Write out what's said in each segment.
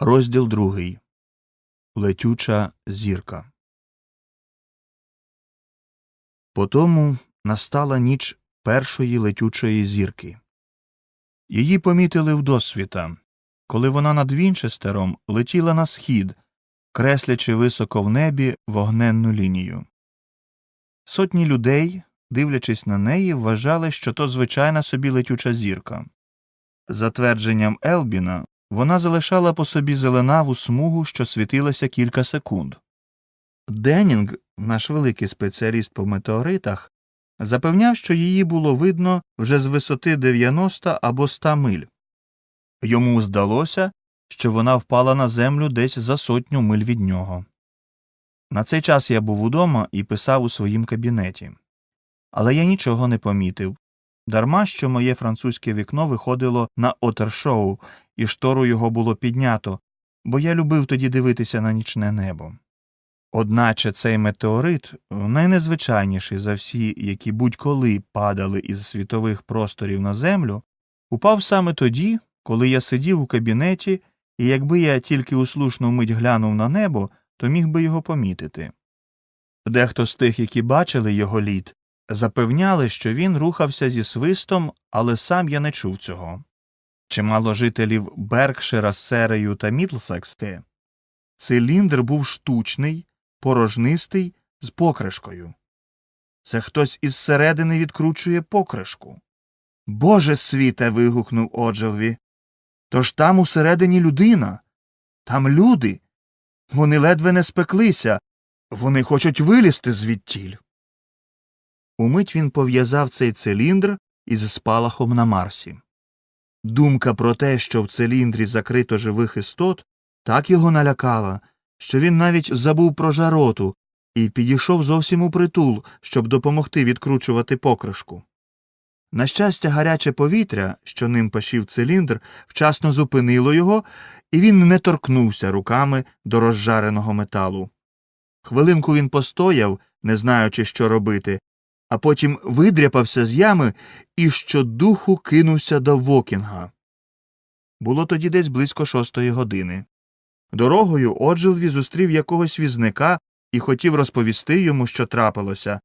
Розділ другий. Летюча зірка. Потому настала ніч першої летючої зірки. Її помітили вдосвіта, коли вона над Вінчестером летіла на схід, креслячи високо в небі вогненну лінію. Сотні людей, дивлячись на неї, вважали, що то звичайна собі летюча зірка. За твердженням Елбіна, вона залишала по собі зеленаву смугу, що світилася кілька секунд. Деннінг, наш великий спеціаліст по метеоритах, запевняв, що її було видно вже з висоти 90 або 100 миль. Йому здалося, що вона впала на землю десь за сотню миль від нього. На цей час я був удома і писав у своїм кабінеті. Але я нічого не помітив. Дарма що моє французьке вікно виходило на отершоу, і штору його було піднято, бо я любив тоді дивитися на нічне небо. Одначе цей метеорит, найнезвичайніший за всі, які будь-коли падали із світових просторів на землю, упав саме тоді, коли я сидів у кабінеті, і якби я тільки у слушну мить глянув на небо, то міг би його помітити. Дехто з тих, які бачили його лід, запевняли, що він рухався зі свистом, але сам я не чув цього. Чимало жителів Беркшира, Серею та Мідлсекски. Циліндр був штучний, порожнистий, з покришкою. Це хтось із середини відкручує покришку. Боже світе. вигукнув Оджелві. Тож там усередині людина. Там люди. Вони ледве не спеклися. Вони хочуть вилізти звідтіль. Умить він пов'язав цей циліндр із спалахом на Марсі. Думка про те, що в циліндрі закрито живих істот, так його налякала, що він навіть забув про жароту і підійшов зовсім у притул, щоб допомогти відкручувати покришку. На щастя, гаряче повітря, що ним пашів циліндр, вчасно зупинило його, і він не торкнувся руками до розжареного металу. Хвилинку він постояв, не знаючи, що робити, а потім видряпався з ями і щодуху кинувся до Вокінга. Було тоді десь близько шостої години. Дорогою Оджилві зустрів якогось візника і хотів розповісти йому, що трапилося,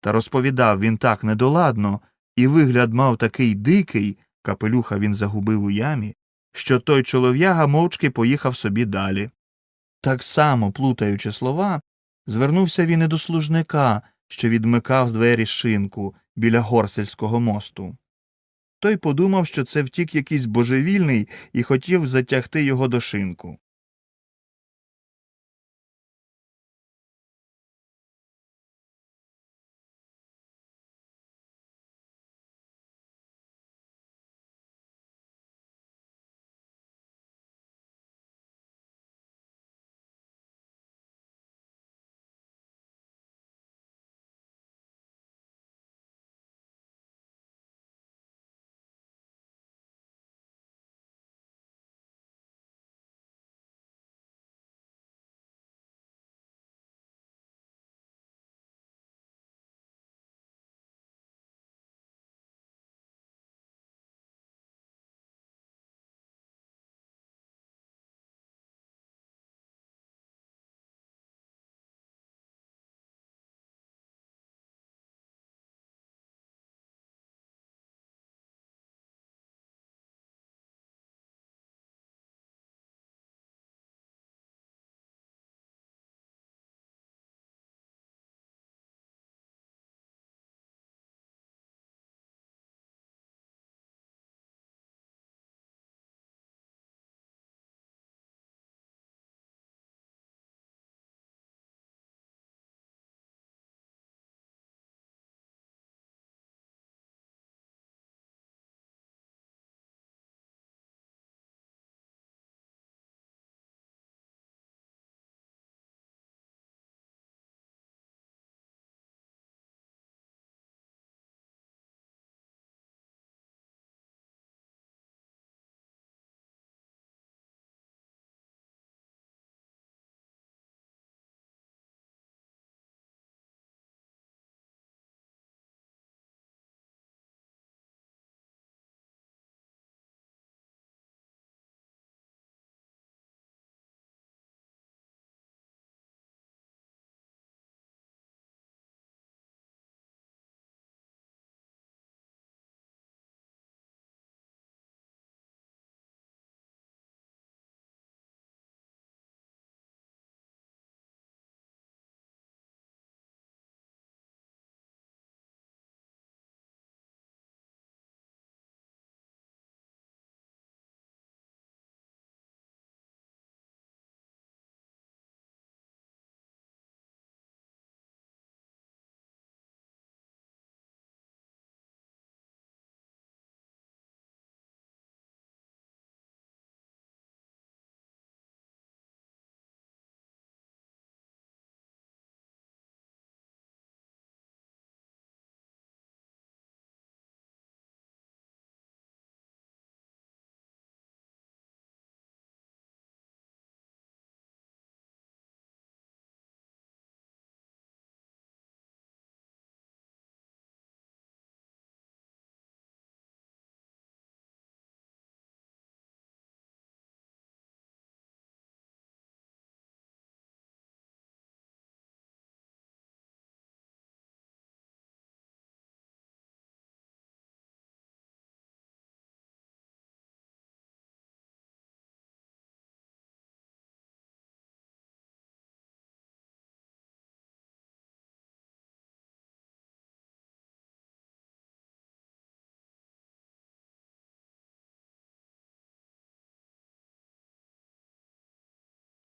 та розповідав він так недоладно, і вигляд мав такий дикий, капелюха він загубив у ямі, що той чолов'яга мовчки поїхав собі далі. Так само, плутаючи слова, звернувся він і до служника, що відмикав з двері шинку біля горсельського мосту. Той подумав, що це втік якийсь божевільний і хотів затягти його до шинку.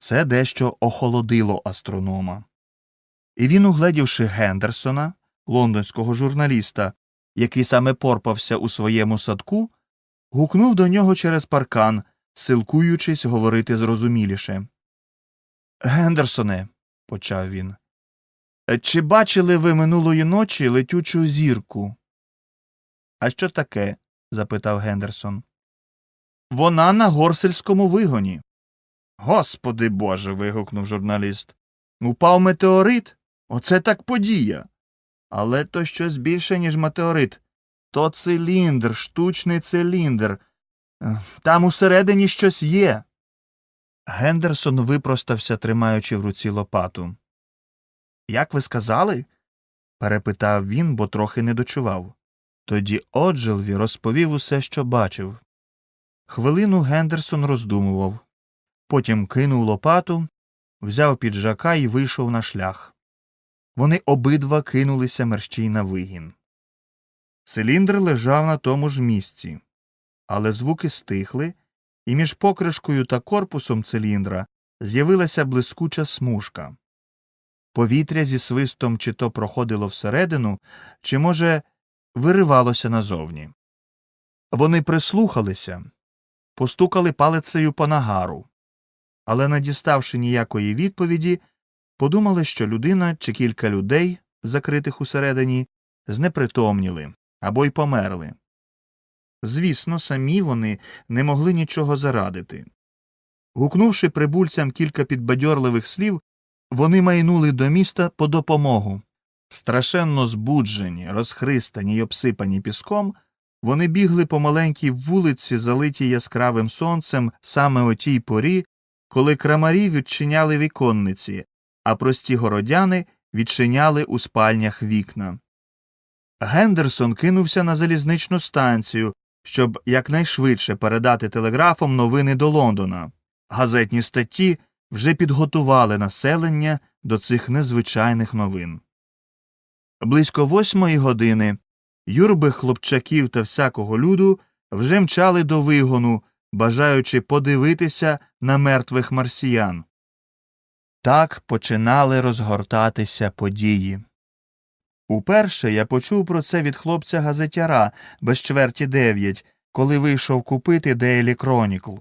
Це дещо охолодило астронома. І він, угледівши Гендерсона, лондонського журналіста, який саме порпався у своєму садку, гукнув до нього через паркан, силкуючись говорити зрозуміліше. Гендерсоне, почав він. Чи бачили ви минулої ночі летючу зірку? А що таке? запитав Гендерсон. Вона на горсельському вигоні. Господи Боже. вигукнув журналіст. Упав метеорит? Оце так подія. Але то щось більше, ніж метеорит. То циліндр, штучний циліндр. Там усередині щось є. Гендерсон випростався, тримаючи в руці лопату. Як ви сказали? перепитав він, бо трохи не дочував. Тоді Оджелві розповів усе, що бачив. Хвилину Гендерсон роздумував, потім кинув лопату, взяв піджака і вийшов на шлях. Вони обидва кинулися мерщій на вигін. Циліндр лежав на тому ж місці, але звуки стихли, і між покришкою та корпусом циліндра з'явилася блискуча смужка. Повітря зі свистом чи то проходило всередину, чи, може, виривалося назовні. Вони прислухалися, постукали палицею по нагару, але, не діставши ніякої відповіді, подумали, що людина чи кілька людей, закритих усередині, знепритомніли або й померли. Звісно, самі вони не могли нічого зарадити. Гукнувши прибульцям кілька підбадьорливих слів, вони майнули до міста по допомогу. Страшенно збуджені, розхристані й обсипані піском, вони бігли по маленькій вулиці, залитій яскравим сонцем саме о тій порі, коли крамарі відчиняли віконниці, а прості городяни відчиняли у спальнях вікна. Гендерсон кинувся на залізничну станцію, щоб якнайшвидше передати телеграфом новини до Лондона. Газетні статті вже підготували населення до цих незвичайних новин. Близько восьмої години юрби хлопчаків та всякого люду вже мчали до вигону, бажаючи подивитися на мертвих марсіян. Так починали розгортатися події. Уперше я почув про це від хлопця газетяра без чверті дев'ять, коли вийшов купити Дейлі Кронікл.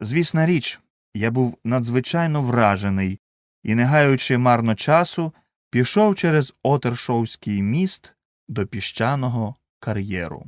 Звісна річ, я був надзвичайно вражений і, не гаючи марно часу, пішов через Отершовський міст до піщаного кар'єру.